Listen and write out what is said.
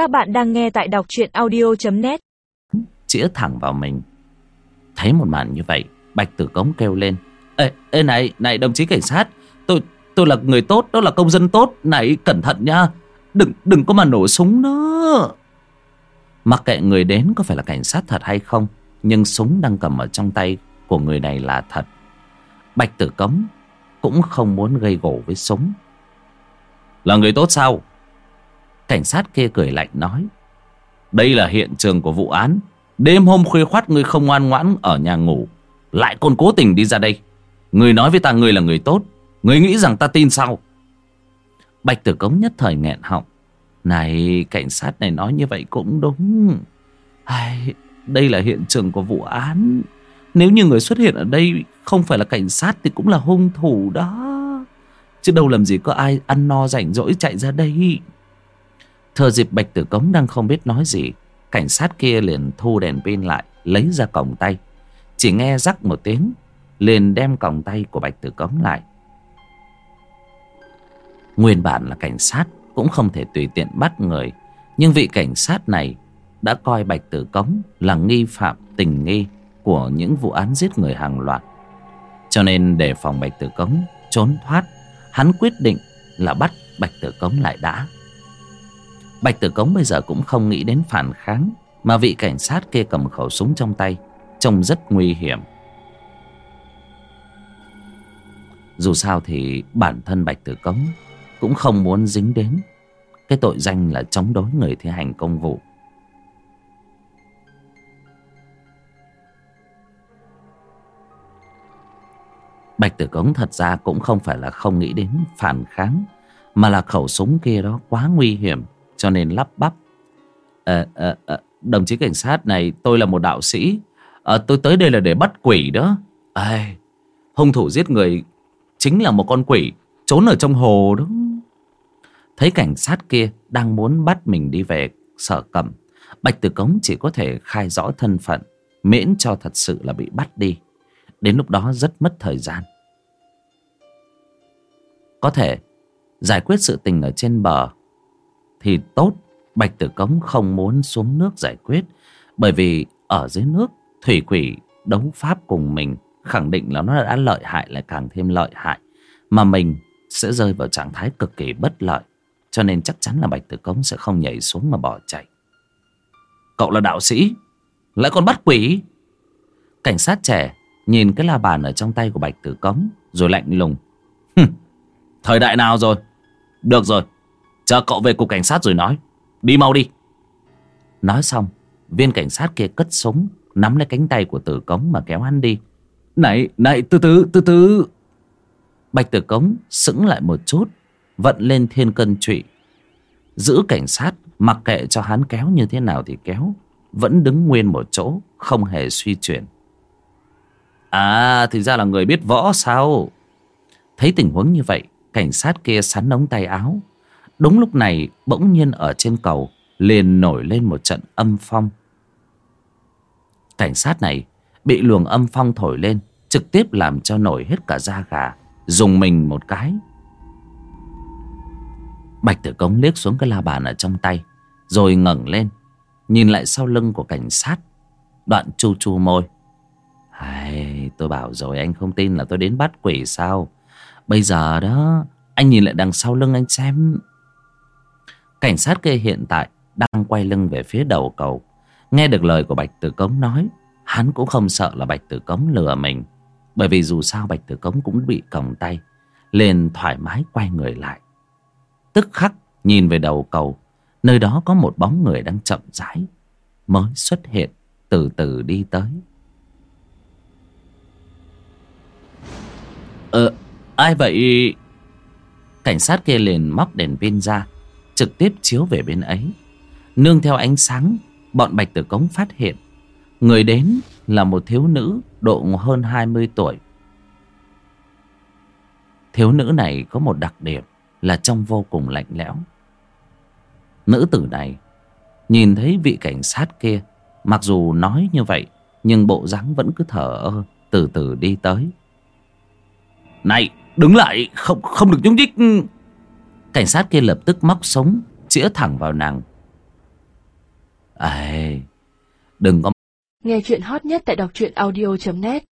Các bạn đang nghe tại đọc truyện audio.net Chĩa thẳng vào mình. Thấy một màn như vậy Bạch Tử Cống kêu lên. Ê, ê này, này đồng chí cảnh sát Tôi tôi là người tốt, đó là công dân tốt Này cẩn thận nha. Đừng đừng có mà nổ súng nữa. Mặc kệ người đến có phải là cảnh sát thật hay không Nhưng súng đang cầm ở trong tay Của người này là thật. Bạch Tử Cống Cũng không muốn gây gổ với súng. Là người tốt sao? Cảnh sát kia cười lạnh nói Đây là hiện trường của vụ án. Đêm hôm khuya khoát ngươi không ngoan ngoãn ở nhà ngủ Lại còn cố tình đi ra đây. Người nói với ta ngươi là người tốt Người nghĩ rằng ta tin sao? Bạch Tử Cống nhất thời nghẹn họng. Này cảnh sát này nói như vậy cũng đúng. Ai, Đây là hiện trường của vụ án. Nếu như người xuất hiện ở đây Không phải là cảnh sát thì cũng là hung thủ đó. Chứ đâu làm gì có ai ăn no rảnh rỗi chạy ra đây. Thừa dịp Bạch Tử Cống đang không biết nói gì, Cảnh sát kia liền thu đèn pin lại, Lấy ra còng tay. Chỉ nghe rắc một tiếng, Liền đem còng tay của Bạch Tử Cống lại. Nguyên bản là cảnh sát Cũng không thể tùy tiện bắt người, Nhưng vị cảnh sát này Đã coi Bạch Tử Cống là nghi phạm tình nghi Của những vụ án giết người hàng loạt. Cho nên để phòng Bạch Tử Cống trốn thoát, Hắn quyết định là bắt Bạch Tử Cống lại đã. Bạch Tử Cống bây giờ cũng không nghĩ đến phản kháng, Mà vị cảnh sát kia cầm khẩu súng trong tay, Trông rất nguy hiểm. Dù sao thì bản thân Bạch Tử Cống Cũng không muốn dính đến Cái tội danh là chống đối người thi hành công vụ. Bạch Tử Cống thật ra cũng không phải là không nghĩ đến phản kháng, Mà là khẩu súng kia đó quá nguy hiểm cho nên lắp bắp. À, à, à, đồng chí cảnh sát này tôi là một đạo sĩ. À, tôi tới đây là để bắt quỷ đó. À, hung thủ giết người chính là một con quỷ trốn ở trong hồ đó. Thấy cảnh sát kia đang muốn bắt mình đi về sở cầm bạch tử cống chỉ có thể khai rõ thân phận miễn cho thật sự là bị bắt đi. Đến lúc đó rất mất thời gian. Có thể giải quyết sự tình ở trên bờ thì tốt. Bạch Tử Cống không muốn xuống nước giải quyết, Bởi vì ở dưới nước, Thủy quỷ đấu pháp cùng mình Khẳng định là nó đã lợi hại, lại càng thêm lợi hại, Mà mình sẽ rơi vào trạng thái cực kỳ bất lợi, Cho nên chắc chắn là Bạch Tử Cống sẽ không nhảy xuống mà bỏ chạy. Cậu là đạo sĩ, Lại còn bắt quỷ. Cảnh sát trẻ nhìn cái la bàn ở trong tay của Bạch Tử Cống, Rồi lạnh lùng. Thời đại nào rồi? Được rồi Chờ cậu về cục cảnh sát rồi nói. Đi mau đi. Nói xong Viên cảnh sát kia cất súng Nắm lấy cánh tay của tử cống mà kéo hắn đi. Này này từ từ từ từ. Bạch tử cống sững lại một chút Vận lên thiên cân trụy. Giữ cảnh sát Mặc kệ cho hắn kéo như thế nào thì kéo Vẫn đứng nguyên một chỗ Không hề suy chuyển. À thì ra là người biết võ sao? Thấy tình huống như vậy Cảnh sát kia sắn ống tay áo Đúng lúc này bỗng nhiên ở trên cầu liền nổi lên một trận âm phong. Cảnh sát này bị luồng âm phong thổi lên trực tiếp làm cho nổi hết cả da gà dùng mình một cái. Bạch tử công liếc xuống cái la bàn ở trong tay rồi ngẩng lên nhìn lại sau lưng của cảnh sát đoạn chu chu môi. Ai, tôi bảo rồi anh không tin là tôi đến bắt quỷ sao Bây giờ đó Anh nhìn lại đằng sau lưng anh xem Cảnh sát kia hiện tại đang quay lưng về phía đầu cầu. Nghe được lời của Bạch Tử Cống nói, hắn cũng không sợ là Bạch Tử Cống lừa mình. Bởi vì dù sao Bạch Tử Cống cũng bị còng tay, liền thoải mái quay người lại. Tức khắc nhìn về đầu cầu, nơi đó có một bóng người đang chậm rãi, mới xuất hiện, từ từ đi tới. Ờ, ai vậy? Cảnh sát kia liền móc đèn pin ra, trực tiếp chiếu về bên ấy. Nương theo ánh sáng, bọn bạch tử cống phát hiện, người đến là một thiếu nữ độ hơn hai mươi tuổi. Thiếu nữ này có một đặc điểm là trông vô cùng lạnh lẽo. Nữ tử này nhìn thấy vị cảnh sát kia, mặc dù nói như vậy, nhưng bộ dáng vẫn cứ thở ơ, từ từ đi tới. Này, đứng lại, không không được nhúc nhích. Cảnh sát kia lập tức móc sống Chĩa thẳng vào nàng. Ây à, Đừng có Nghe chuyện hot nhất tại đọc audio.net